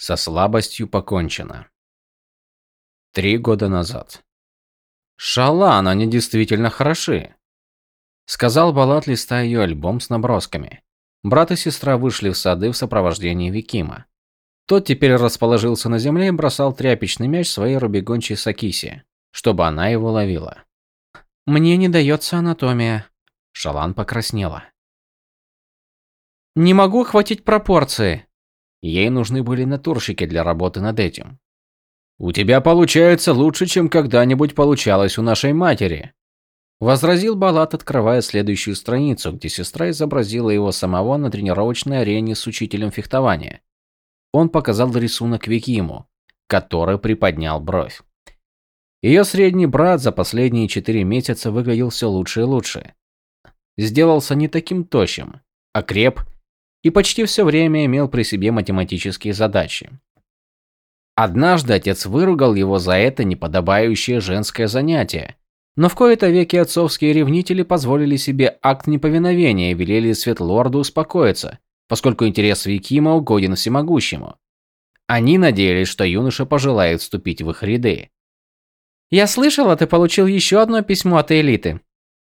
Со слабостью покончено. Три года назад. Шалан, они действительно хороши. Сказал Балат, листая ее альбом с набросками. Брат и сестра вышли в сады в сопровождении Викима. Тот теперь расположился на земле и бросал тряпичный мяч своей рубегончей Сакиси, чтобы она его ловила. «Мне не дается анатомия». Шалан покраснела. «Не могу хватить пропорции». Ей нужны были натурщики для работы над этим. «У тебя получается лучше, чем когда-нибудь получалось у нашей матери», возразил Балат, открывая следующую страницу, где сестра изобразила его самого на тренировочной арене с учителем фехтования. Он показал рисунок Викиму, который приподнял бровь. Ее средний брат за последние четыре месяца выглядел все лучше и лучше. Сделался не таким тощим, а креп и почти все время имел при себе математические задачи. Однажды отец выругал его за это неподобающее женское занятие, но в кои-то веки отцовские ревнители позволили себе акт неповиновения и велели Светлорду успокоиться, поскольку интерес Викима угоден всемогущему. Они надеялись, что юноша пожелает вступить в их ряды. «Я слышала, ты получил еще одно письмо от элиты»,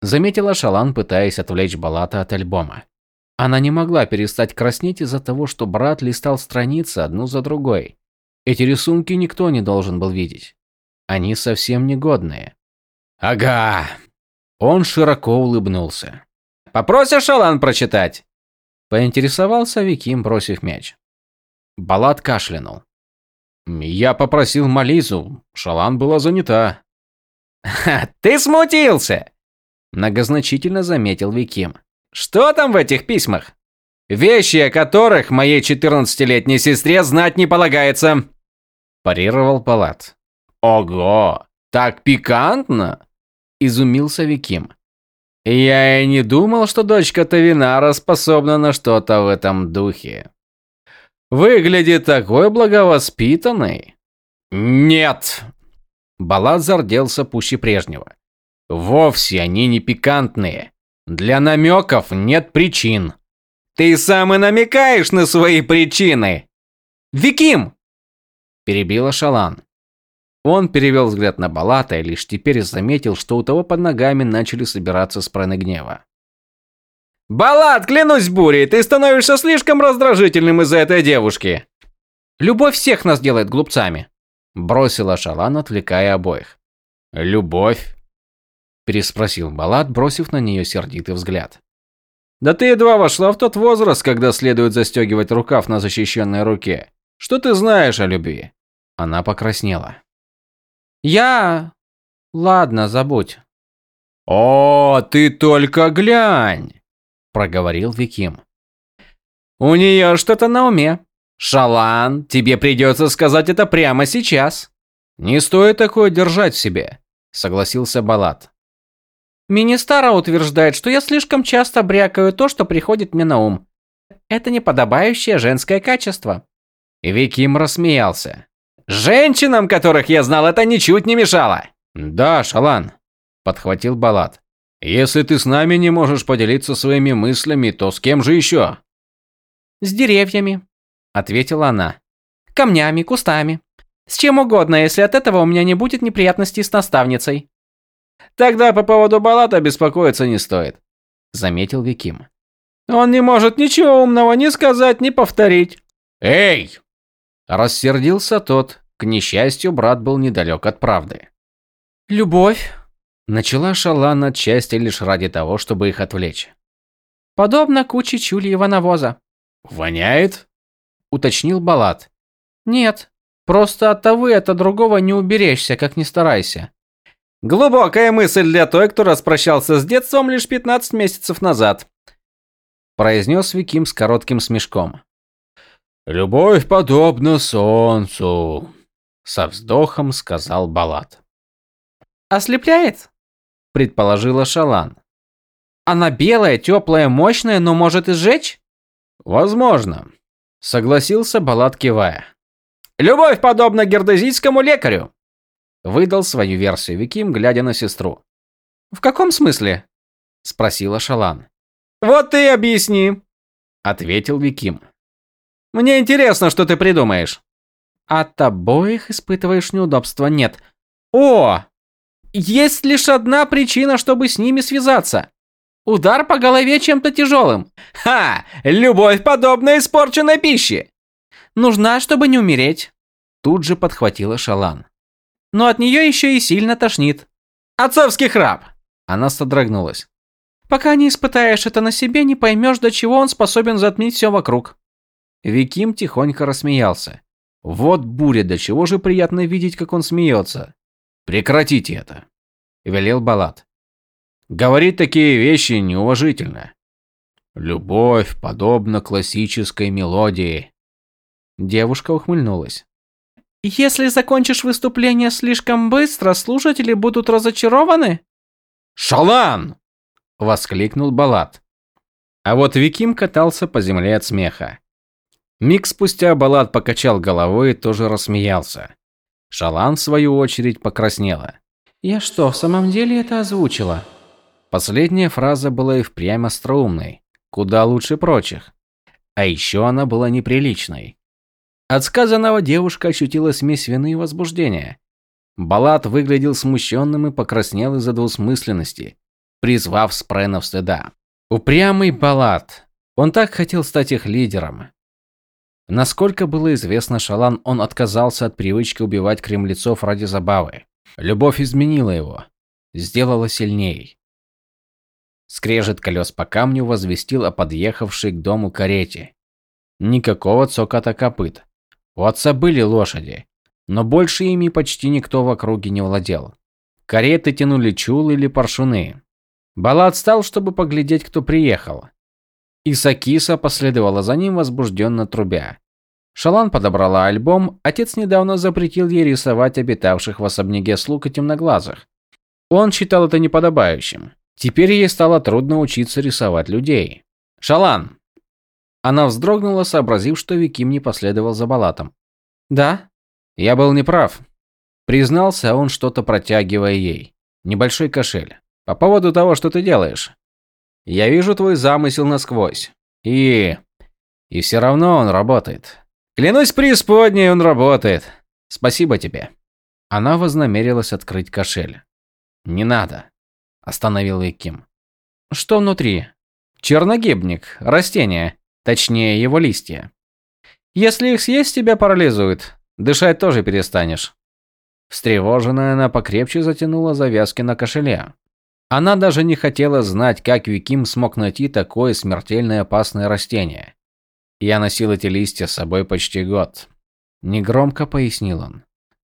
заметила Шалан, пытаясь отвлечь Балата от альбома. Она не могла перестать краснеть из-за того, что брат листал страницы одну за другой. Эти рисунки никто не должен был видеть. Они совсем негодные. «Ага!» Он широко улыбнулся. «Попросишь Шалан прочитать?» Поинтересовался Виким, бросив мяч. Балат кашлянул. «Я попросил Мализу. Шалан была занята». «Ха, ты смутился!» Многозначительно заметил Виким. «Что там в этих письмах? Вещи, о которых моей 14-летней сестре знать не полагается!» Парировал Балат. «Ого! Так пикантно!» Изумился Виким. Я и не думал, что дочка Тавинара способна на что-то в этом духе. Выглядит такой благовоспитанной. Нет. Балат зарделся пуще прежнего. Вовсе они не пикантные. Для намеков нет причин. Ты сам и намекаешь на свои причины. Виким! Перебила Шалан. Он перевел взгляд на Балата и лишь теперь заметил, что у того под ногами начали собираться спрены гнева. «Балат, клянусь бурей, ты становишься слишком раздражительным из-за этой девушки!» «Любовь всех нас делает глупцами!» Бросила Шалан, отвлекая обоих. «Любовь?» Переспросил Балат, бросив на нее сердитый взгляд. «Да ты едва вошла в тот возраст, когда следует застегивать рукав на защищенной руке. Что ты знаешь о любви?» Она покраснела. Я... Ладно, забудь. О, ты только глянь, проговорил Виким. У нее что-то на уме. Шалан, тебе придется сказать это прямо сейчас. Не стоит такое держать в себе, согласился Балат. Министара утверждает, что я слишком часто брякаю то, что приходит мне на ум. Это неподобающее женское качество. Виким рассмеялся. Женщинам, которых я знал, это ничуть не мешало. Да, Шалан, подхватил Балат. Если ты с нами не можешь поделиться своими мыслями, то с кем же еще? С деревьями, ответила она. Камнями, кустами. С чем угодно, если от этого у меня не будет неприятностей с наставницей. Тогда по поводу Балата беспокоиться не стоит, заметил Виким. Он не может ничего умного ни сказать, ни повторить. Эй, Рассердился тот. К несчастью, брат был недалек от правды. «Любовь», – начала Шалан отчасти лишь ради того, чтобы их отвлечь. «Подобно куче чульего навоза». «Воняет?» – уточнил Балат. «Нет, просто от того и от другого не уберечься, как ни старайся». «Глубокая мысль для той, кто распрощался с детством лишь 15 месяцев назад», – произнес Виким с коротким смешком. «Любовь подобна солнцу», — со вздохом сказал Балат. «Ослепляет?» — предположила Шалан. «Она белая, теплая, мощная, но может и сжечь?» «Возможно», — согласился Балат, кивая. «Любовь подобна гердезийскому лекарю», — выдал свою версию Виким, глядя на сестру. «В каком смысле?» — спросила Шалан. «Вот ты объясни», — ответил Виким. Мне интересно, что ты придумаешь. От обоих испытываешь неудобства нет. О! Есть лишь одна причина, чтобы с ними связаться. Удар по голове чем-то тяжелым. Ха! Любовь подобная испорченной пищи. Нужна, чтобы не умереть. Тут же подхватила Шалан. Но от нее еще и сильно тошнит. Отцовский храп. Она содрогнулась. Пока не испытаешь это на себе, не поймешь, до чего он способен затмить все вокруг. Виким тихонько рассмеялся. Вот буря, до чего же приятно видеть, как он смеется. Прекратите это, велел Балат. Говорить такие вещи неуважительно. Любовь подобна классической мелодии. Девушка ухмыльнулась. Если закончишь выступление слишком быстро, слушатели будут разочарованы? Шалан! воскликнул Балат. А вот Виким катался по земле от смеха. Миг спустя Балат покачал головой и тоже рассмеялся. Шалан, в свою очередь, покраснела. «Я что, в самом деле это озвучила?» Последняя фраза была и впрямь остроумной, куда лучше прочих. А еще она была неприличной. От сказанного девушка ощутила смесь вины и возбуждения. Балат выглядел смущенным и покраснел из-за двусмысленности, призвав спренов стыда. Упрямый Балат. Он так хотел стать их лидером. Насколько было известно Шалан, он отказался от привычки убивать кремлецов ради забавы. Любовь изменила его, сделала сильней. Скрежет колес по камню возвестил о подъехавшей к дому карете. Никакого цокота копыт. У отца были лошади, но больше ими почти никто в округе не владел. Кареты тянули чул или паршуны. Бала отстал, чтобы поглядеть, кто приехал. Исакиса последовала за ним, возбужденно трубя. Шалан подобрала альбом, отец недавно запретил ей рисовать обитавших в особняке слуг и темноглазых. Он считал это неподобающим. Теперь ей стало трудно учиться рисовать людей. «Шалан!» Она вздрогнула, сообразив, что Виким не последовал за Балатом. «Да?» «Я был неправ». Признался он, что-то протягивая ей. Небольшой кошель. «По поводу того, что ты делаешь. Я вижу твой замысел насквозь. И... И все равно он работает. Клянусь преисподней, он работает. Спасибо тебе». Она вознамерилась открыть кошель. «Не надо остановил Виким. Что внутри? Черногибник, растение, точнее его листья. Если их съесть, тебя парализует. Дышать тоже перестанешь. Встревоженная она покрепче затянула завязки на кошеле. Она даже не хотела знать, как Виким смог найти такое смертельно опасное растение. Я носил эти листья с собой почти год. Негромко пояснил он.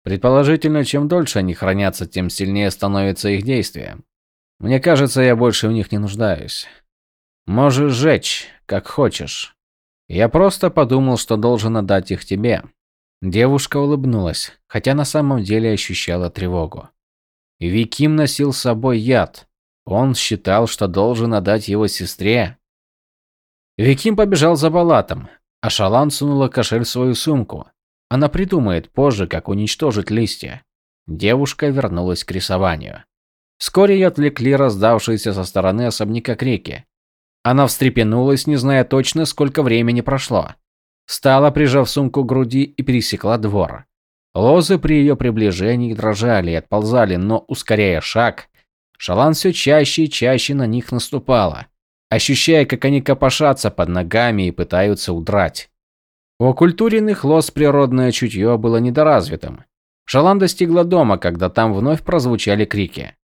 Предположительно, чем дольше они хранятся, тем сильнее становится их действие. Мне кажется, я больше в них не нуждаюсь. Можешь сжечь, как хочешь. Я просто подумал, что должен отдать их тебе. Девушка улыбнулась, хотя на самом деле ощущала тревогу. Виким носил с собой яд. Он считал, что должен отдать его сестре. Виким побежал за Балатом, а Шалан сунула кошель в свою сумку. Она придумает позже, как уничтожить листья. Девушка вернулась к рисованию. Вскоре ее отвлекли раздавшиеся со стороны особняка крики. Она встрепенулась, не зная точно, сколько времени прошло. Стала, прижав сумку к груди и пересекла двор. Лозы при ее приближении дрожали и отползали, но, ускоряя шаг, Шалан все чаще и чаще на них наступала, ощущая, как они копошатся под ногами и пытаются удрать. У оккультуренных лоз природное чутье было недоразвитым. Шалан достигла дома, когда там вновь прозвучали крики.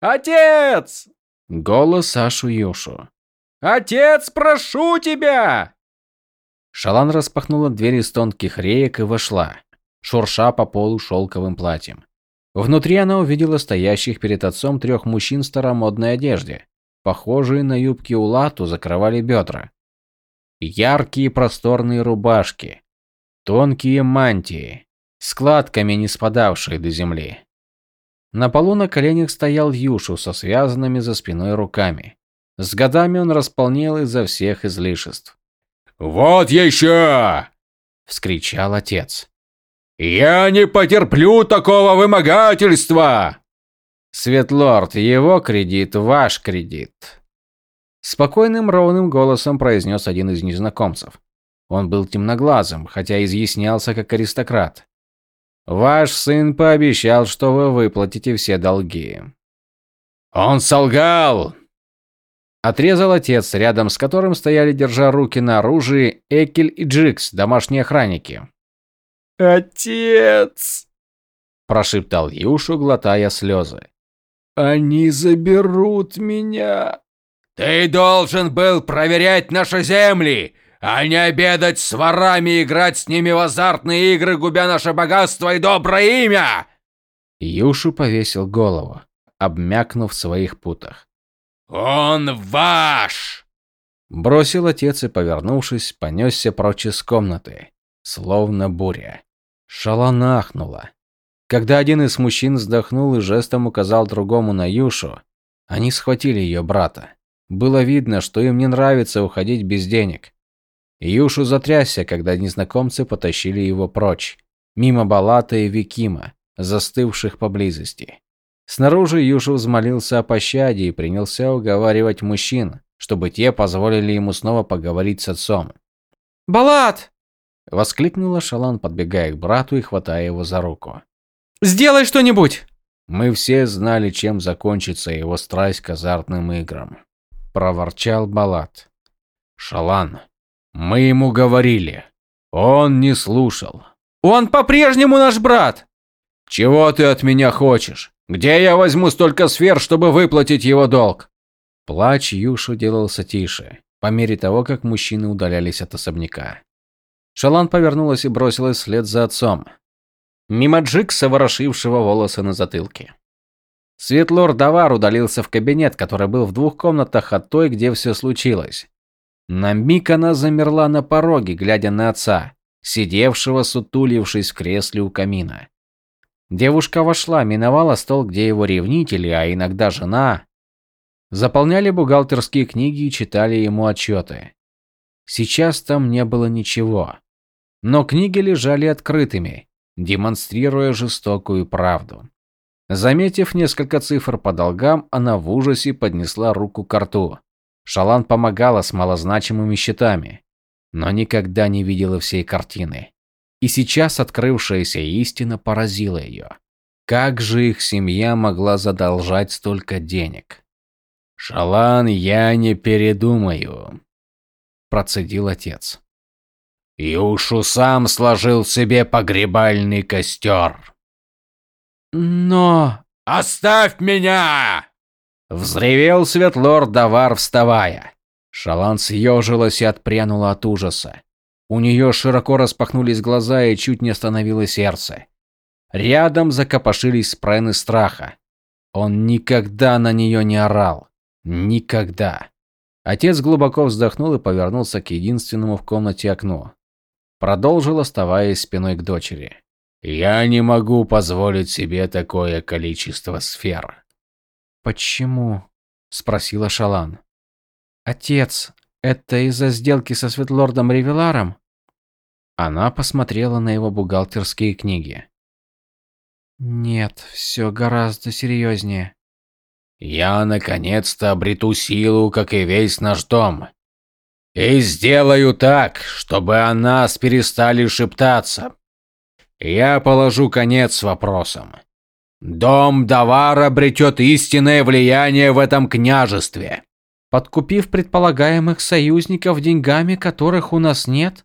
«Отец!» Голос Сашу Юшу. «Отец, прошу тебя!» Шалан распахнула дверь из тонких реек и вошла, шурша по полу шелковым платьем. Внутри она увидела стоящих перед отцом трех мужчин в старомодной одежде. Похожие на юбки улату закрывали бедра. Яркие просторные рубашки, тонкие мантии, складками не спадавшие до земли. На полу на коленях стоял Юшу со связанными за спиной руками. С годами он располнел из-за всех излишеств. «Вот еще!» – вскричал отец. «Я не потерплю такого вымогательства!» «Светлорд, его кредит – ваш кредит!» Спокойным ровным голосом произнес один из незнакомцев. Он был темноглазым, хотя изъяснялся как аристократ. Ваш сын пообещал, что вы выплатите все долги. Он солгал! Отрезал отец, рядом с которым стояли, держа руки на оружии, Экель и Джикс, домашние охранники. «Отец!» – прошептал Юшу, глотая слезы. «Они заберут меня!» «Ты должен был проверять наши земли, а не обедать с ворами и играть с ними в азартные игры, губя наше богатство и доброе имя!» Юшу повесил голову, обмякнув в своих путах. «Он ваш!» Бросил отец и, повернувшись, понесся прочь из комнаты, словно буря. Шалан ахнула. Когда один из мужчин вздохнул и жестом указал другому на Юшу, они схватили ее брата. Было видно, что им не нравится уходить без денег. Юшу затрясся, когда незнакомцы потащили его прочь, мимо Балата и Викима, застывших поблизости. Снаружи Юшу взмолился о пощаде и принялся уговаривать мужчин, чтобы те позволили ему снова поговорить с отцом. «Балат!» – воскликнула Шалан, подбегая к брату и хватая его за руку. «Сделай что-нибудь!» Мы все знали, чем закончится его страсть к азартным играм. Проворчал Балат. Шалан, мы ему говорили. Он не слушал. Он по-прежнему наш брат. Чего ты от меня хочешь? Где я возьму столько сфер, чтобы выплатить его долг? Плач Юшу делался тише, по мере того, как мужчины удалялись от особняка. Шалан повернулась и бросилась вслед за отцом. Мимо Джикса, ворошившего волосы на затылке. Светлор Давар удалился в кабинет, который был в двух комнатах от той, где все случилось. На миг она замерла на пороге, глядя на отца, сидевшего, сутулившись в кресле у камина. Девушка вошла, миновала стол, где его ревнители, а иногда жена, заполняли бухгалтерские книги и читали ему отчеты. Сейчас там не было ничего. Но книги лежали открытыми, демонстрируя жестокую правду. Заметив несколько цифр по долгам, она в ужасе поднесла руку к рту. Шалан помогала с малозначимыми счетами, но никогда не видела всей картины. И сейчас открывшаяся истина поразила ее. Как же их семья могла задолжать столько денег? «Шалан, я не передумаю», – процедил отец. «Юшу сам сложил себе погребальный костер». «Но...» «Оставь меня!» Взревел Светлорд Давар, вставая. Шалан съежилась и отпрянула от ужаса. У нее широко распахнулись глаза и чуть не остановилось сердце. Рядом закопошились спрены страха. Он никогда на нее не орал. Никогда. Отец глубоко вздохнул и повернулся к единственному в комнате окну. Продолжил, оставаясь спиной к дочери. «Я не могу позволить себе такое количество сфер». «Почему?» – спросила Шалан. «Отец, это из-за сделки со Светлордом Ревеларом?» Она посмотрела на его бухгалтерские книги. «Нет, все гораздо серьезнее». «Я наконец-то обрету силу, как и весь наш дом. И сделаю так, чтобы о нас перестали шептаться. Я положу конец вопросам. Дом Давара обретет истинное влияние в этом княжестве подкупив предполагаемых союзников деньгами, которых у нас нет?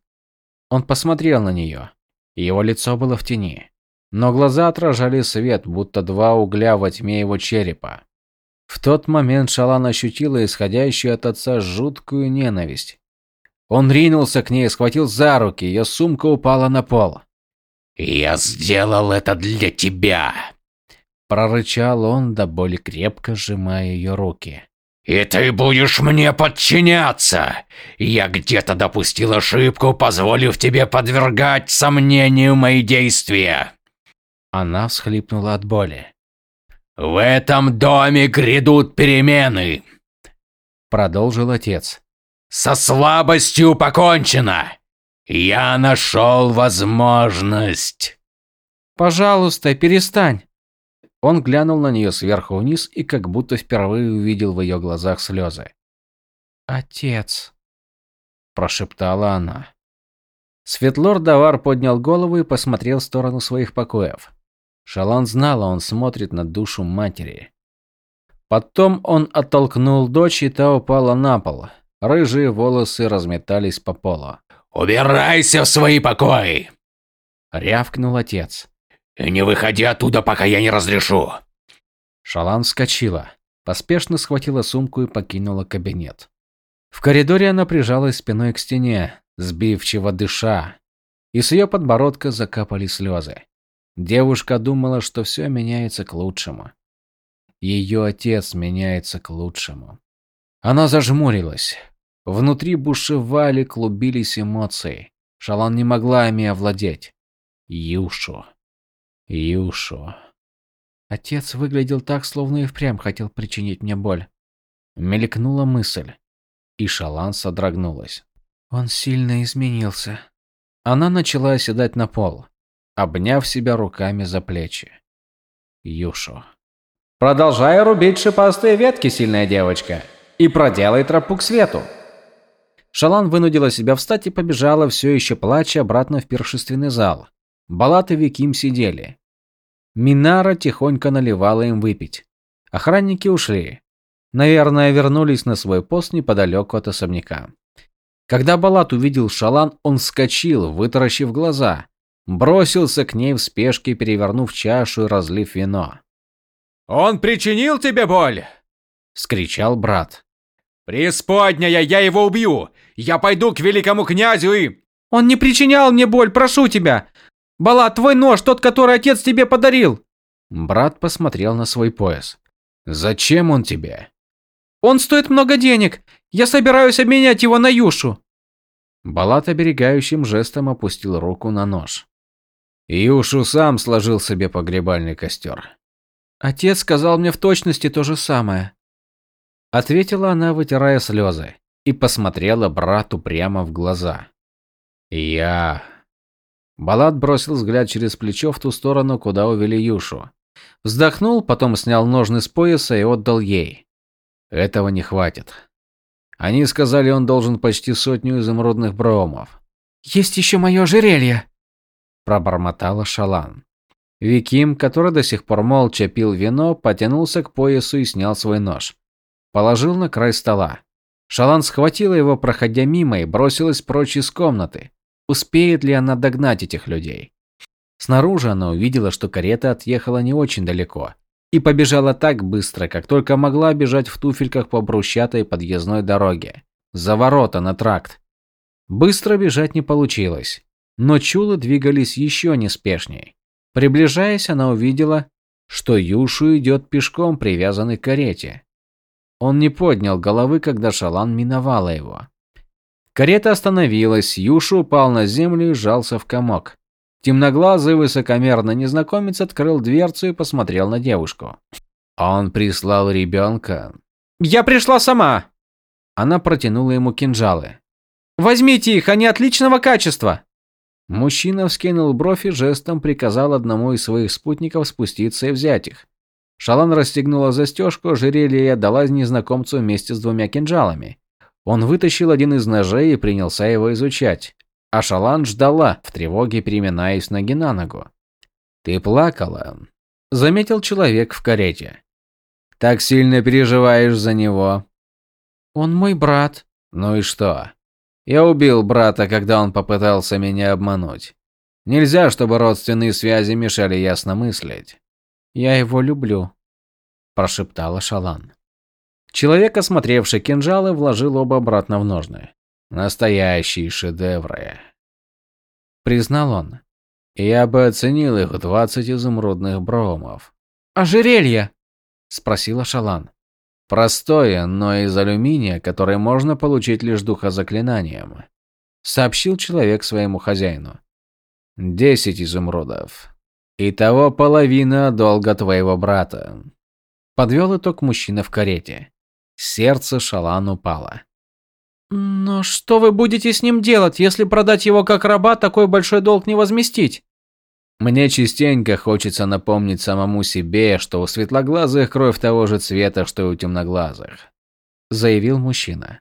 Он посмотрел на нее. Его лицо было в тени, но глаза отражали свет, будто два угля во тьме его черепа. В тот момент Шалан ощутила исходящую от отца жуткую ненависть. Он ринулся к ней, схватил за руки, ее сумка упала на пол. «Я сделал это для тебя!» Прорычал он, до боли крепко сжимая ее руки. «И ты будешь мне подчиняться! Я где-то допустил ошибку, позволив тебе подвергать сомнению мои действия!» Она всхлипнула от боли. «В этом доме грядут перемены!» Продолжил отец. «Со слабостью покончено! Я нашел возможность!» «Пожалуйста, перестань!» Он глянул на нее сверху вниз и как будто впервые увидел в ее глазах слезы. «Отец», – прошептала она. Светлор Давар поднял голову и посмотрел в сторону своих покоев. Шалан знала, он смотрит на душу матери. Потом он оттолкнул дочь, и та упала на пол. Рыжие волосы разметались по полу. «Убирайся в свои покои!» – рявкнул отец. «И не выходи оттуда, пока я не разрешу!» Шалан вскочила, поспешно схватила сумку и покинула кабинет. В коридоре она прижалась спиной к стене, сбивчиво дыша, и с ее подбородка закапали слезы. Девушка думала, что все меняется к лучшему. Ее отец меняется к лучшему. Она зажмурилась. Внутри бушевали, клубились эмоции. Шалан не могла ими овладеть. Юшу. Юшу. Отец выглядел так, словно и впрямь хотел причинить мне боль. Мелькнула мысль. И Шалан содрогнулась. Он сильно изменился. Она начала оседать на пол, обняв себя руками за плечи. Юшу. Продолжай рубить шипастые ветки, сильная девочка, и проделай тропу к свету. Шалан вынудила себя встать и побежала, все еще плача, обратно в пиршественный зал. Балат и Виким сидели. Минара тихонько наливала им выпить. Охранники ушли. Наверное, вернулись на свой пост неподалеку от особняка. Когда Балат увидел Шалан, он вскочил, вытаращив глаза. Бросился к ней в спешке, перевернув чашу и разлив вино. «Он причинил тебе боль?» – скричал брат. «Преисподняя, я его убью! Я пойду к великому князю и...» «Он не причинял мне боль, прошу тебя! Балат, твой нож, тот, который отец тебе подарил!» Брат посмотрел на свой пояс. «Зачем он тебе?» «Он стоит много денег. Я собираюсь обменять его на Юшу. Балат оберегающим жестом опустил руку на нож. Юшу сам сложил себе погребальный костер. Отец сказал мне в точности то же самое. Ответила она, вытирая слезы, и посмотрела брату прямо в глаза. Я... Балат бросил взгляд через плечо в ту сторону, куда увели Юшу. Вздохнул, потом снял ножны с пояса и отдал ей. Этого не хватит. Они сказали, он должен почти сотню изумрудных бромов. «Есть еще мое ожерелье!» Пробормотала Шалан. Виким, который до сих пор молча пил вино, потянулся к поясу и снял свой нож. Положил на край стола. Шалан схватила его, проходя мимо, и бросилась прочь из комнаты. Успеет ли она догнать этих людей? Снаружи она увидела, что карета отъехала не очень далеко и побежала так быстро, как только могла бежать в туфельках по брусчатой подъездной дороге. За ворота на тракт. Быстро бежать не получилось, но чулы двигались еще неспешней. Приближаясь, она увидела, что Юшу идет пешком, привязанный к карете. Он не поднял головы, когда Шалан миновала его. Карета остановилась, Юшу упал на землю и сжался в комок. Темноглазый высокомерный незнакомец открыл дверцу и посмотрел на девушку. Он прислал ребенка. «Я пришла сама!» Она протянула ему кинжалы. «Возьмите их, они отличного качества!» Мужчина вскинул бровь и жестом приказал одному из своих спутников спуститься и взять их. Шалан расстегнула застежку ожерелья и отдала незнакомцу вместе с двумя кинжалами. Он вытащил один из ножей и принялся его изучать. А Шалан ждала, в тревоге переминаясь ноги на ногу. «Ты плакала?» – заметил человек в карете. «Так сильно переживаешь за него?» «Он мой брат». «Ну и что?» «Я убил брата, когда он попытался меня обмануть. Нельзя, чтобы родственные связи мешали ясно мыслить». «Я его люблю», – прошептала Шалан. Человек, осмотревший кинжалы, вложил оба обратно в ножны. Настоящие шедевры. Признал он. Я бы оценил их в 20 изумрудных бромов. «Ожерелье?» – спросила Шалан. «Простое, но из алюминия, которое можно получить лишь духозаклинанием», – сообщил человек своему хозяину. «Десять изумрудов. Итого половина долга твоего брата». Подвел итог мужчина в карете. Сердце Шалан упало. «Но что вы будете с ним делать, если продать его как раба, такой большой долг не возместить?» Мне частенько хочется напомнить самому себе, что у светлоглазых кровь того же цвета, что и у темноглазых, заявил мужчина.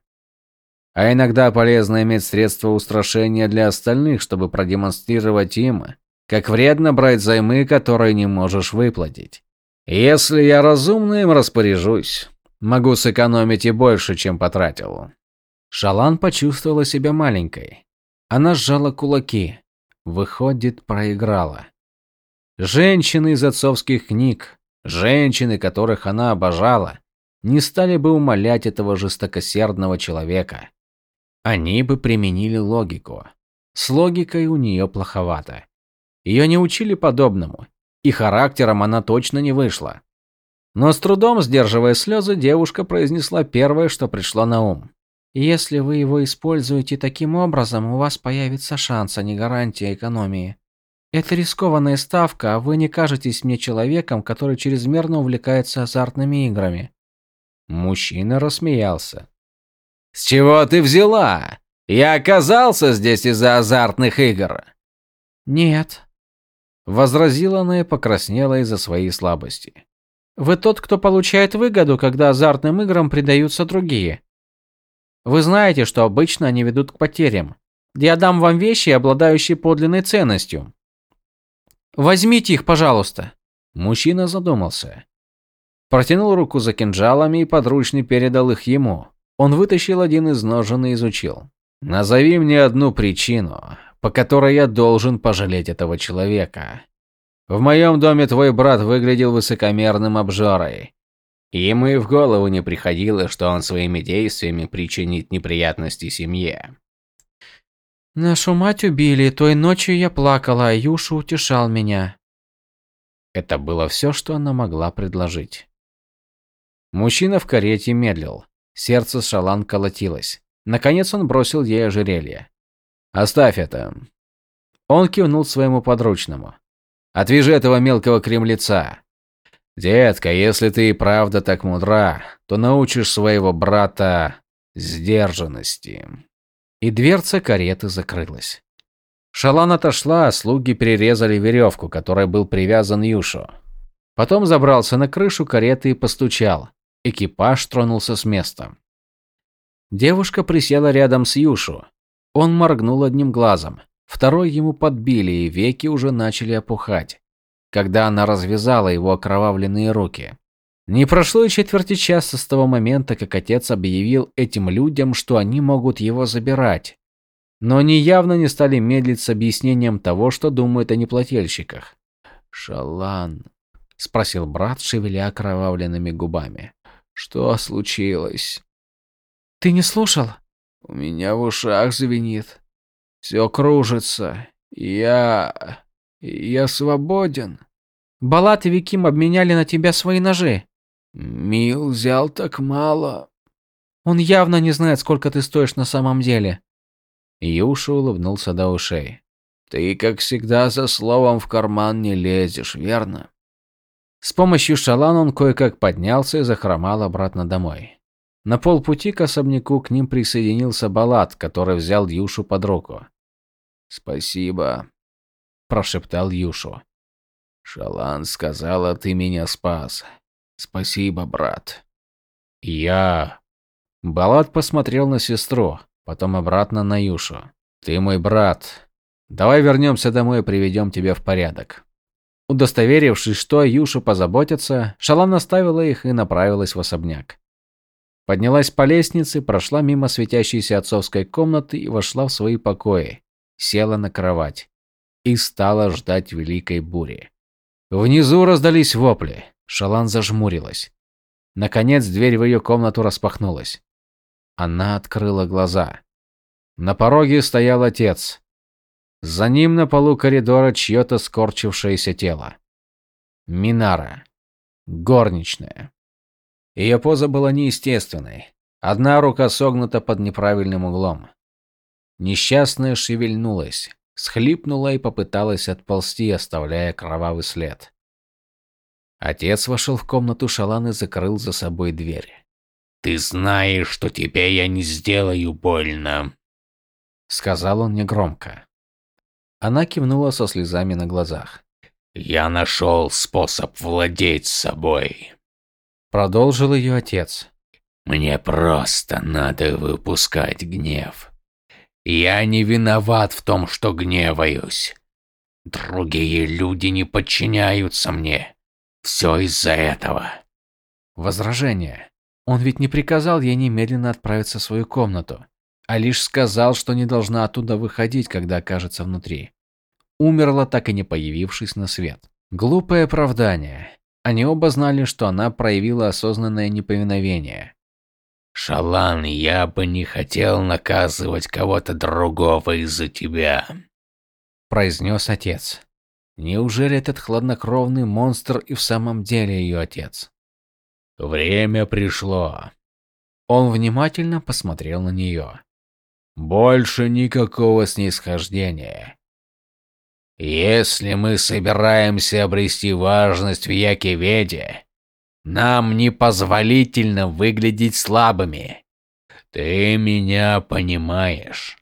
А иногда полезно иметь средства устрашения для остальных, чтобы продемонстрировать им, как вредно брать займы, которые не можешь выплатить. Если я разумно им распоряжусь, могу сэкономить и больше, чем потратил. Шалан почувствовала себя маленькой. Она сжала кулаки. Выходит, проиграла. Женщины из отцовских книг, женщины, которых она обожала, не стали бы умолять этого жестокосердного человека. Они бы применили логику. С логикой у нее плоховато. Ее не учили подобному, и характером она точно не вышла. Но с трудом сдерживая слезы, девушка произнесла первое, что пришло на ум. «Если вы его используете таким образом, у вас появится шанс, а не гарантия экономии. Это рискованная ставка, а вы не кажетесь мне человеком, который чрезмерно увлекается азартными играми». Мужчина рассмеялся. «С чего ты взяла? Я оказался здесь из-за азартных игр?» «Нет», – возразила она и покраснела из-за своей слабости. «Вы тот, кто получает выгоду, когда азартным играм предаются другие. Вы знаете, что обычно они ведут к потерям. Я дам вам вещи, обладающие подлинной ценностью. Возьмите их, пожалуйста». Мужчина задумался. Протянул руку за кинжалами и подручный передал их ему. Он вытащил один из ножен и изучил. «Назови мне одну причину, по которой я должен пожалеть этого человека. В моем доме твой брат выглядел высокомерным обжорой. Ему и в голову не приходило, что он своими действиями причинит неприятности семье. Нашу мать убили, той ночью я плакала, а Юша утешал меня. Это было все, что она могла предложить. Мужчина в карете медлил. Сердце Шалан колотилось. Наконец он бросил ей ожерелье. «Оставь это». Он кивнул своему подручному. «Отвяжи этого мелкого кремлеца. Детка, если ты и правда так мудра, то научишь своего брата сдержанности». И дверца кареты закрылась. Шалан отошла, а слуги перерезали веревку, которой был привязан Юшо. Потом забрался на крышу кареты и постучал. Экипаж тронулся с места. Девушка присела рядом с Юшу. Он моргнул одним глазом. Второй ему подбили, и веки уже начали опухать, когда она развязала его окровавленные руки. Не прошло и четверти часа с того момента, как отец объявил этим людям, что они могут его забирать. Но они явно не стали медлить с объяснением того, что думают о неплательщиках. «Шалан», – спросил брат, шевеля окровавленными губами. «Что случилось?» «Ты не слушал?» «У меня в ушах звенит. Все кружится. Я... я свободен». «Балат и Виким обменяли на тебя свои ножи». Мил взял так мало. Он явно не знает, сколько ты стоишь на самом деле. Юша улыбнулся до ушей. Ты, как всегда, за словом в карман не лезешь, верно? С помощью шалана он кое-как поднялся и захромал обратно домой. На полпути к особняку к ним присоединился Балат, который взял Юшу под руку. «Спасибо», – прошептал Юшу. «Шалан сказала, ты меня спас. Спасибо, брат. Я... Балат посмотрел на сестру, потом обратно на Юшу. Ты мой брат. Давай вернемся домой и приведем тебя в порядок. Удостоверившись, что Юшу позаботится, Шалан оставила их и направилась в особняк. Поднялась по лестнице, прошла мимо светящейся отцовской комнаты и вошла в свои покои. Села на кровать и стала ждать великой бури. Внизу раздались вопли. Шалан зажмурилась. Наконец дверь в ее комнату распахнулась. Она открыла глаза. На пороге стоял отец. За ним на полу коридора чье-то скорчившееся тело. Минара. Горничная. Ее поза была неестественной. Одна рука согнута под неправильным углом. Несчастная шевельнулась, схлипнула и попыталась отползти, оставляя кровавый след. Отец вошел в комнату Шалан и закрыл за собой дверь. «Ты знаешь, что тебе я не сделаю больно», — сказал он негромко. Она кивнула со слезами на глазах. «Я нашел способ владеть собой», — продолжил ее отец. Мне просто надо выпускать гнев. Я не виноват в том, что гневаюсь. Другие люди не подчиняются мне. Все из-за этого. Возражение. Он ведь не приказал ей немедленно отправиться в свою комнату, а лишь сказал, что не должна оттуда выходить, когда окажется внутри. Умерла, так и не появившись на свет. Глупое оправдание. Они оба знали, что она проявила осознанное неповиновение. Шалан, я бы не хотел наказывать кого-то другого из-за тебя, произнес отец. Неужели этот хладнокровный монстр и в самом деле ее отец? Время пришло. Он внимательно посмотрел на нее. Больше никакого снисхождения. Если мы собираемся обрести важность в Якиведе, нам непозволительно выглядеть слабыми. Ты меня понимаешь.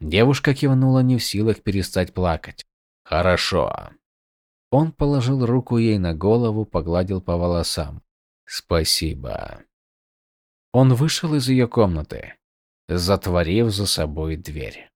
Девушка кивнула не в силах перестать плакать. Хорошо. Он положил руку ей на голову, погладил по волосам. Спасибо. Он вышел из ее комнаты, затворив за собой дверь.